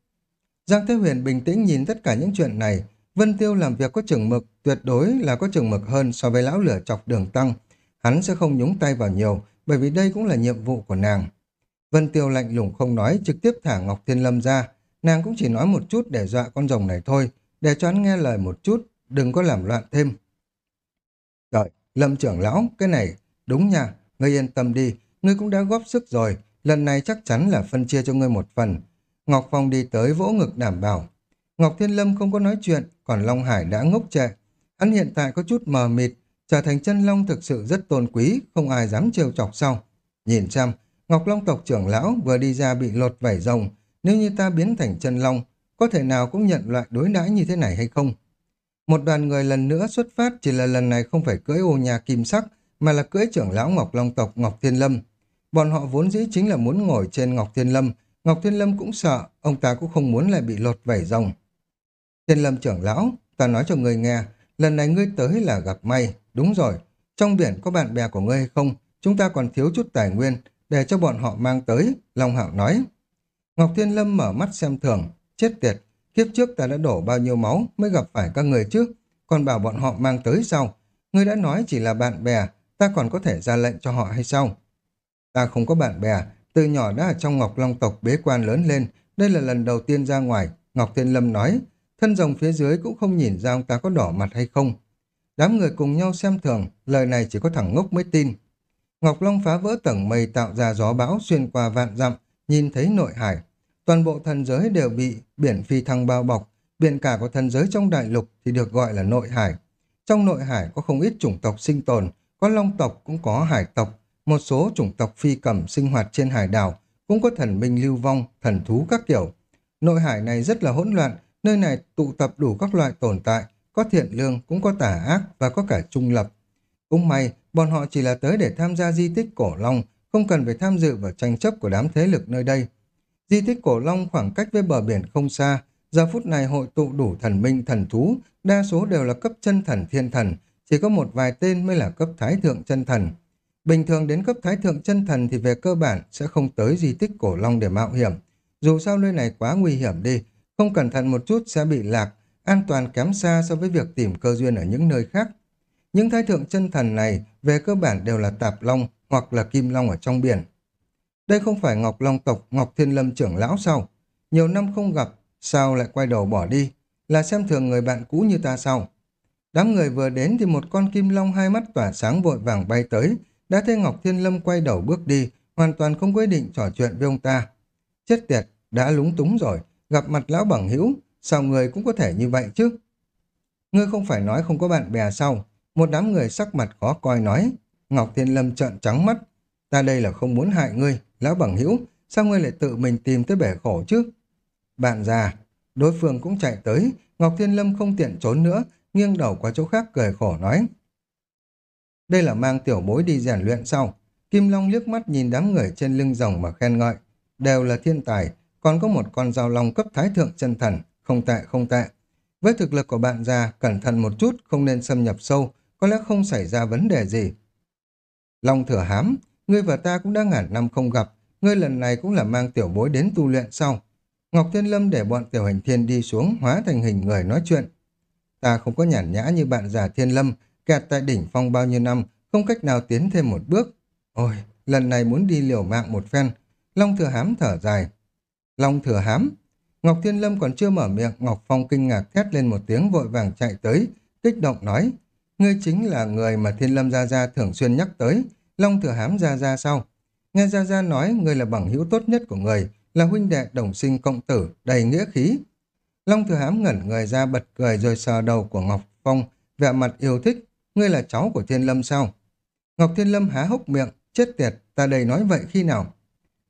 Giang Thế Huyền bình tĩnh nhìn tất cả những chuyện này, Vân Tiêu làm việc có chừng mực, tuyệt đối là có chừng mực hơn so với lão lửa chọc đường tăng. Hắn sẽ không nhúng tay vào nhiều, bởi vì đây cũng là nhiệm vụ của nàng. Vân Tiêu lạnh lùng không nói, trực tiếp thả Ngọc Thiên Lâm ra. Nàng cũng chỉ nói một chút để dọa con rồng này thôi, để cho hắn nghe lời một chút, đừng có làm loạn thêm. đợi Lâm trưởng lão, cái này, đúng nha, ngươi yên tâm đi, ngươi cũng đã góp sức rồi, lần này chắc chắn là phân chia cho ngươi một phần. Ngọc Phong đi tới vỗ ngực đảm bảo. Ngọc Thiên Lâm không có nói chuyện, còn Long Hải đã ngốc trệ. Hắn hiện tại có chút mờ mịt, trở thành chân long thực sự rất tôn quý, không ai dám trêu chọc sau. Nhìn xem, Ngọc Long tộc trưởng lão vừa đi ra bị lột vảy rồng, nếu như ta biến thành chân long, có thể nào cũng nhận loại đối đãi như thế này hay không? Một đoàn người lần nữa xuất phát chỉ là lần này không phải cưỡi ô nhà kim sắc, mà là cưỡi trưởng lão Ngọc Long tộc Ngọc Thiên Lâm. Bọn họ vốn dĩ chính là muốn ngồi trên Ngọc Thiên Lâm, Ngọc Thiên Lâm cũng sợ, ông ta cũng không muốn lại bị lột vảy rồng. Thiên Lâm trưởng lão, ta nói cho người nghe, lần này ngươi tới là gặp may, đúng rồi, trong biển có bạn bè của ngươi hay không, chúng ta còn thiếu chút tài nguyên, để cho bọn họ mang tới, Long Hạo nói. Ngọc Thiên Lâm mở mắt xem thường, chết tiệt, kiếp trước ta đã đổ bao nhiêu máu mới gặp phải các người chứ, còn bảo bọn họ mang tới sao? Ngươi đã nói chỉ là bạn bè, ta còn có thể ra lệnh cho họ hay sao? Ta không có bạn bè, từ nhỏ đã ở trong Ngọc Long tộc bế quan lớn lên, đây là lần đầu tiên ra ngoài, Ngọc Thiên Lâm nói, thân rồng phía dưới cũng không nhìn ra ông ta có đỏ mặt hay không. Đám người cùng nhau xem thường, lời này chỉ có thằng ngốc mới tin. Ngọc Long phá vỡ tầng mây tạo ra gió bão xuyên qua vạn dặm, nhìn thấy nội hải. Toàn bộ thần giới đều bị biển phi thăng bao bọc, biển cả của thần giới trong đại lục thì được gọi là nội hải. Trong nội hải có không ít chủng tộc sinh tồn, có long tộc cũng có hải tộc, một số chủng tộc phi cầm sinh hoạt trên hải đảo, cũng có thần minh lưu vong, thần thú các kiểu. Nội hải này rất là hỗn loạn, nơi này tụ tập đủ các loại tồn tại, có thiện lương, cũng có tà ác và có cả trung lập. Cũng may, bọn họ chỉ là tới để tham gia di tích cổ long, không cần phải tham dự vào tranh chấp của đám thế lực nơi đây. Di tích cổ long khoảng cách với bờ biển không xa, giờ phút này hội tụ đủ thần minh thần thú, đa số đều là cấp chân thần thiên thần, chỉ có một vài tên mới là cấp thái thượng chân thần. Bình thường đến cấp thái thượng chân thần thì về cơ bản sẽ không tới di tích cổ long để mạo hiểm. Dù sao nơi này quá nguy hiểm đi, không cẩn thận một chút sẽ bị lạc, an toàn kém xa so với việc tìm cơ duyên ở những nơi khác. Những thái thượng chân thần này về cơ bản đều là tạp long hoặc là kim long ở trong biển. Đây không phải Ngọc Long tộc Ngọc Thiên Lâm trưởng lão sao? Nhiều năm không gặp, sao lại quay đầu bỏ đi? Là xem thường người bạn cũ như ta sao? Đám người vừa đến thì một con kim long hai mắt tỏa sáng vội vàng bay tới, đã thấy Ngọc Thiên Lâm quay đầu bước đi, hoàn toàn không quyết định trò chuyện với ông ta. Chết tiệt, đã lúng túng rồi, gặp mặt lão bằng hữu, sao người cũng có thể như vậy chứ? Ngươi không phải nói không có bạn bè sao? Một đám người sắc mặt khó coi nói. Ngọc Thiên Lâm trợn trắng mắt. Ta đây là không muốn hại ngươi, lão bằng hữu, sao ngươi lại tự mình tìm tới bể khổ chứ? Bạn già, đối phương cũng chạy tới, Ngọc Thiên Lâm không tiện trốn nữa, nghiêng đầu qua chỗ khác cười khổ nói. Đây là mang tiểu bối đi rèn luyện sau. Kim Long liếc mắt nhìn đám người trên lưng rồng mà khen ngợi. Đều là thiên tài, còn có một con dao long cấp thái thượng chân thần, không tệ không tệ. Với thực lực của bạn già, cẩn thận một chút, không nên xâm nhập sâu, có lẽ không xảy ra vấn đề gì. Long thừa hám, ngươi và ta cũng đã ngàn năm không gặp, ngươi lần này cũng là mang tiểu bối đến tu luyện sau. Ngọc Thiên Lâm để bọn tiểu hành thiên đi xuống, hóa thành hình người nói chuyện. Ta không có nhàn nhã như bạn già Thiên Lâm, kẹt tại đỉnh phong bao nhiêu năm, không cách nào tiến thêm một bước. Ôi, lần này muốn đi liều mạng một phen. Long thừa hám thở dài. Long thừa hám. Ngọc Thiên Lâm còn chưa mở miệng, Ngọc Phong kinh ngạc thét lên một tiếng vội vàng chạy tới, kích động nói. Ngươi chính là người mà Thiên Lâm Gia Gia thường xuyên nhắc tới, Long Thừa Hám Gia Gia sau. Nghe Gia Gia nói ngươi là bằng hữu tốt nhất của người, là huynh đệ đồng sinh cộng tử, đầy nghĩa khí. Long Thừa Hám ngẩn người ra bật cười rồi sờ đầu của Ngọc Phong, vẻ mặt yêu thích, ngươi là cháu của Thiên Lâm sao? Ngọc Thiên Lâm há hốc miệng, chết tiệt, ta đầy nói vậy khi nào?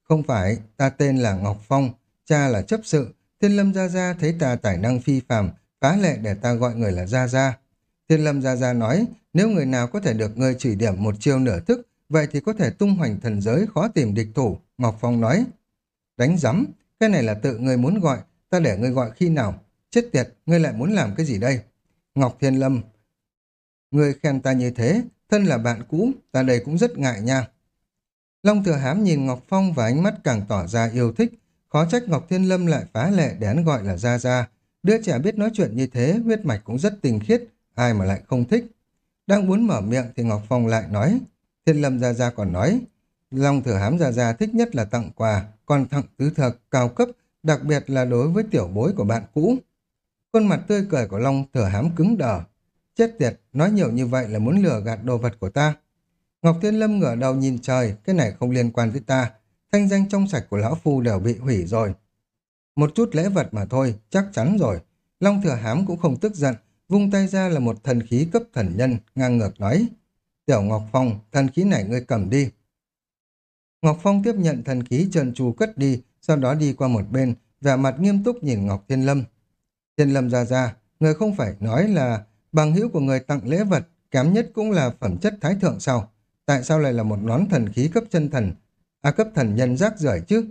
Không phải, ta tên là Ngọc Phong, cha là chấp sự, Thiên Lâm Gia Gia thấy ta tài năng phi phàm, phá lệ để ta gọi người là Gia Gia. Thiên Lâm Gia Gia nói, nếu người nào có thể được ngươi chỉ điểm một chiêu nửa thức, vậy thì có thể tung hoành thần giới khó tìm địch thủ, Ngọc Phong nói. Đánh giấm, cái này là tự ngươi muốn gọi, ta để ngươi gọi khi nào? Chết tiệt, ngươi lại muốn làm cái gì đây? Ngọc Thiên Lâm, người khen ta như thế, thân là bạn cũ, ta đây cũng rất ngại nha. Long Thừa Hám nhìn Ngọc Phong và ánh mắt càng tỏ ra yêu thích, khó trách Ngọc Thiên Lâm lại phá lệ để hắn gọi là Gia Gia. Đứa trẻ biết nói chuyện như thế, huyết mạch cũng rất tình khiết, ai mà lại không thích. Đang muốn mở miệng thì Ngọc Phong lại nói, Thiên Lâm Gia Gia còn nói, Long Thừa Hám Gia Gia thích nhất là tặng quà, còn tặng tứ thực cao cấp, đặc biệt là đối với tiểu bối của bạn cũ. Khuôn mặt tươi cười của Long Thừa Hám cứng đờ. Chết tiệt, nói nhiều như vậy là muốn lừa gạt đồ vật của ta. Ngọc Thiên Lâm ngửa đầu nhìn trời, cái này không liên quan với ta. Thanh danh trong sạch của Lão Phu đều bị hủy rồi. Một chút lễ vật mà thôi, chắc chắn rồi. Long Thừa Hám cũng không tức giận, vung tay ra là một thần khí cấp thần nhân, ngang ngược nói. Tiểu Ngọc Phong, thần khí này ngươi cầm đi. Ngọc Phong tiếp nhận thần khí trần trù cất đi, sau đó đi qua một bên, vẻ mặt nghiêm túc nhìn Ngọc Thiên Lâm. Thiên Lâm ra ra, người không phải nói là bằng hữu của người tặng lễ vật, kém nhất cũng là phẩm chất thái thượng sao? Tại sao lại là một nón thần khí cấp chân thần? À cấp thần nhân rác rưởi chứ?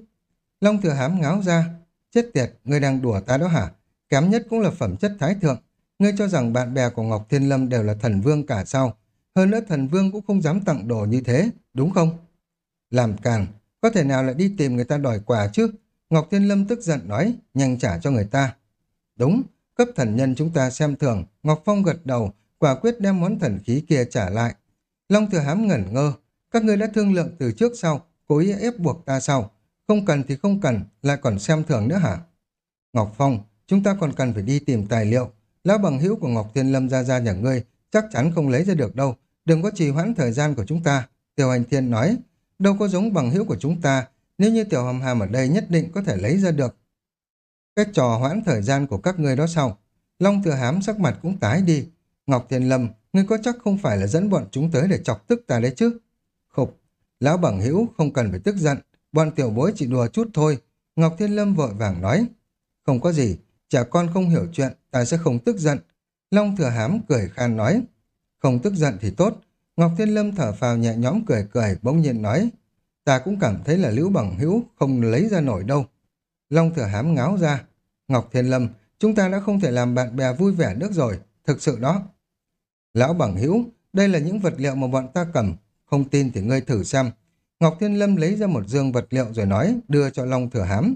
Long thừa hám ngáo ra. Chết tiệt, người đang đùa ta đó hả? Kém nhất cũng là phẩm chất thái thượng. Ngươi cho rằng bạn bè của Ngọc Thiên Lâm đều là thần vương cả sao? Hơn nữa thần vương cũng không dám tặng đồ như thế, đúng không? Làm càn, có thể nào lại đi tìm người ta đòi quà chứ? Ngọc Thiên Lâm tức giận nói, nhanh trả cho người ta. Đúng, cấp thần nhân chúng ta xem thường, Ngọc Phong gật đầu, quả quyết đem món thần khí kia trả lại. Long Thừa Hám ngẩn ngơ, các ngươi đã thương lượng từ trước sau, cố ý ép buộc ta sau. Không cần thì không cần, lại còn xem thường nữa hả? Ngọc Phong, chúng ta còn cần phải đi tìm tài liệu. Lão bằng hữu của Ngọc Thiên Lâm ra ra nhà ngươi chắc chắn không lấy ra được đâu. Đừng có trì hoãn thời gian của chúng ta. Tiểu Hành Thiên nói, đâu có giống bằng hữu của chúng ta. Nếu như Tiểu Hàm Hàm ở đây nhất định có thể lấy ra được. Cái trò hoãn thời gian của các ngươi đó sao? Long Thừa Hám sắc mặt cũng tái đi. Ngọc Thiên Lâm, ngươi có chắc không phải là dẫn bọn chúng tới để chọc tức ta đấy chứ? Khục, lão bằng hữu không cần phải tức giận. Bọn tiểu bối chỉ đùa chút thôi. Ngọc Thiên Lâm vội vàng nói. Không có gì, trẻ con không hiểu chuyện, ta sẽ không tức giận. Long thừa hám cười khan nói. Không tức giận thì tốt. Ngọc Thiên Lâm thở phào nhẹ nhõm cười cười, bỗng nhiên nói. Ta cũng cảm thấy là Liễu Bằng Hữu không lấy ra nổi đâu. Long thừa hám ngáo ra. Ngọc Thiên Lâm, chúng ta đã không thể làm bạn bè vui vẻ nước rồi, thực sự đó. Lão Bằng Hữu, đây là những vật liệu mà bọn ta cầm, không tin thì ngươi thử xem. Ngọc Thiên Lâm lấy ra một dương vật liệu rồi nói, đưa cho Long Thừa Hám.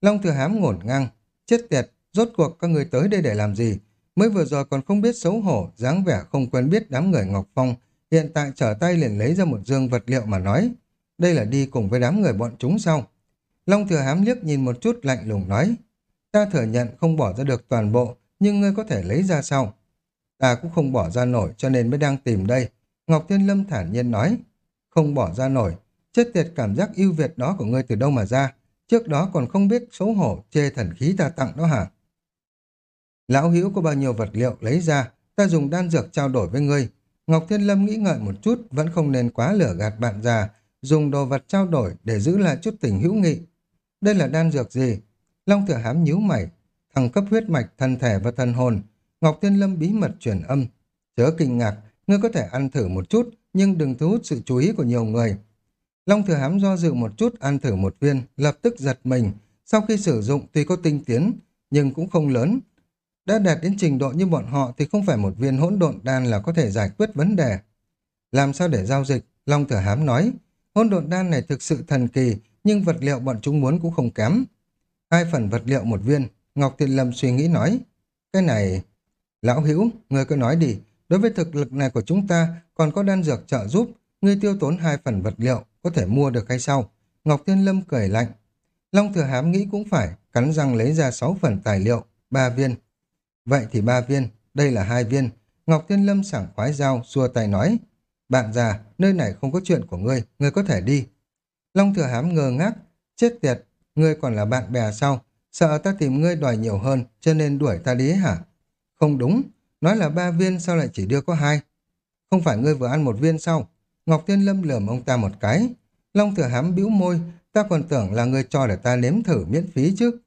Long Thừa Hám ngổn ngang. Chết tiệt, rốt cuộc các người tới đây để làm gì? Mới vừa rồi còn không biết xấu hổ, dáng vẻ không quen biết đám người Ngọc Phong. Hiện tại trở tay liền lấy ra một dương vật liệu mà nói. Đây là đi cùng với đám người bọn chúng sao? Long Thừa Hám liếc nhìn một chút lạnh lùng nói. Ta thừa nhận không bỏ ra được toàn bộ, nhưng ngươi có thể lấy ra sau. Ta cũng không bỏ ra nổi cho nên mới đang tìm đây. Ngọc Thiên Lâm thản nhiên nói. Không bỏ ra nổi. Chết tiệt cảm giác ưu việt đó của ngươi từ đâu mà ra. Trước đó còn không biết xấu hổ chê thần khí ta tặng đó hả? Lão Hữu có bao nhiêu vật liệu lấy ra, ta dùng đan dược trao đổi với ngươi. Ngọc Thiên Lâm nghĩ ngợi một chút, vẫn không nên quá lửa gạt bạn già, dùng đồ vật trao đổi để giữ lại chút tình hữu nghị. Đây là đan dược gì? Long Thừa Hám nhíu mày, thằng cấp huyết mạch, thân thể và thần hồn. Ngọc Thiên Lâm bí mật truyền âm. Chớ kinh ngạc, ngươi có thể ăn thử một chút, nhưng đừng thu hút sự chú ý của nhiều người. Long Thừa Hám do dự một chút ăn thử một viên, lập tức giật mình. Sau khi sử dụng tuy có tinh tiến, nhưng cũng không lớn. Đã đạt đến trình độ như bọn họ thì không phải một viên hỗn độn đan là có thể giải quyết vấn đề. Làm sao để giao dịch? Long Thừa Hám nói. Hỗn độn đan này thực sự thần kỳ, nhưng vật liệu bọn chúng muốn cũng không kém. Hai phần vật liệu một viên, Ngọc Thiên Lâm suy nghĩ nói. Cái này... Lão Hữu người cứ nói đi, đối với thực lực này của chúng ta còn có đan dược trợ giúp, ngươi tiêu tốn hai phần vật liệu, có thể mua được hay sao? Ngọc Thiên Lâm cười lạnh. Long Thừa Hám nghĩ cũng phải, cắn răng lấy ra sáu phần tài liệu, ba viên. Vậy thì ba viên, đây là hai viên. Ngọc Thiên Lâm sảng khoái dao, xua tay nói. Bạn già, nơi này không có chuyện của ngươi, ngươi có thể đi. Long Thừa Hám ngơ ngác, chết tiệt, ngươi còn là bạn bè sao? Sợ ta tìm ngươi đòi nhiều hơn, cho nên đuổi ta đi hả? Không đúng, nói là ba viên sao lại chỉ đưa có hai? Không phải ngươi vừa ăn một viên sao? Ngọc Thiên Lâm lườm ông ta một cái. Long Thừa Hám bĩu môi, ta còn tưởng là ngươi cho để ta nếm thử miễn phí chứ.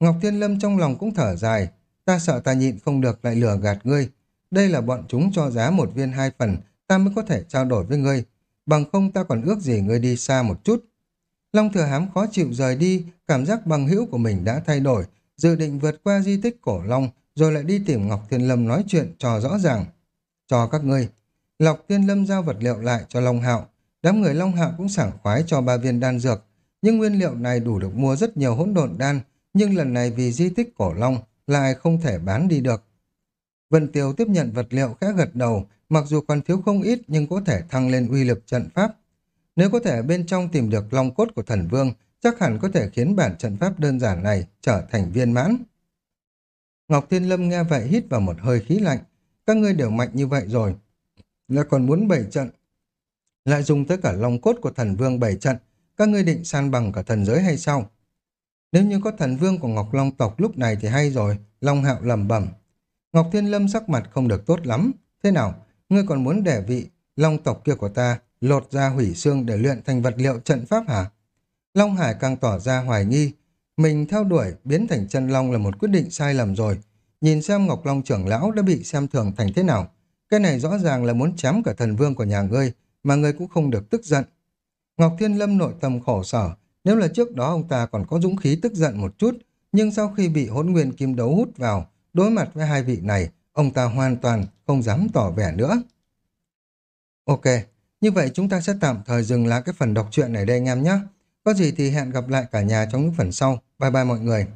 Ngọc Thiên Lâm trong lòng cũng thở dài, ta sợ ta nhịn không được lại lừa gạt ngươi. Đây là bọn chúng cho giá một viên hai phần, ta mới có thể trao đổi với ngươi. Bằng không ta còn ước gì ngươi đi xa một chút. Long Thừa Hám khó chịu rời đi, cảm giác bằng hữu của mình đã thay đổi, dự định vượt qua di tích cổ Long, rồi lại đi tìm Ngọc Thiên Lâm nói chuyện cho rõ ràng. Cho các ngươi, Lộc Thiên Lâm giao vật liệu lại cho Long Hạo, đám người Long Hạo cũng sảng khoái cho ba viên đan dược, nhưng nguyên liệu này đủ được mua rất nhiều hỗn độn đan, nhưng lần này vì di tích cổ Long lại không thể bán đi được. Vân Tiêu tiếp nhận vật liệu khẽ gật đầu, mặc dù còn thiếu không ít nhưng có thể thăng lên uy lực trận pháp. Nếu có thể bên trong tìm được long cốt của thần vương, chắc hẳn có thể khiến bản trận pháp đơn giản này trở thành viên mãn. Ngọc Thiên Lâm nghe vậy hít vào một hơi khí lạnh. Các ngươi đều mạnh như vậy rồi. Là còn muốn bảy trận. Lại dùng tới cả long cốt của thần vương bảy trận. Các ngươi định san bằng cả thần giới hay sao? Nếu như có thần vương của Ngọc Long tộc lúc này thì hay rồi. Long hạo lầm bẩm. Ngọc Thiên Lâm sắc mặt không được tốt lắm. Thế nào? Ngươi còn muốn để vị Long tộc kia của ta lột ra hủy xương để luyện thành vật liệu trận pháp hả? Long Hải càng tỏ ra hoài nghi. Mình theo đuổi biến thành chân Long là một quyết định sai lầm rồi. Nhìn xem Ngọc Long trưởng lão đã bị xem thường thành thế nào. Cái này rõ ràng là muốn chém cả thần vương của nhà ngươi, mà ngươi cũng không được tức giận. Ngọc Thiên Lâm nội tâm khổ sở, nếu là trước đó ông ta còn có dũng khí tức giận một chút, nhưng sau khi bị hỗn nguyên kim đấu hút vào, đối mặt với hai vị này, ông ta hoàn toàn không dám tỏ vẻ nữa. Ok, như vậy chúng ta sẽ tạm thời dừng lại cái phần đọc truyện này đây anh em nhé. Có gì thì hẹn gặp lại cả nhà trong những phần sau. Bye bye mọi người.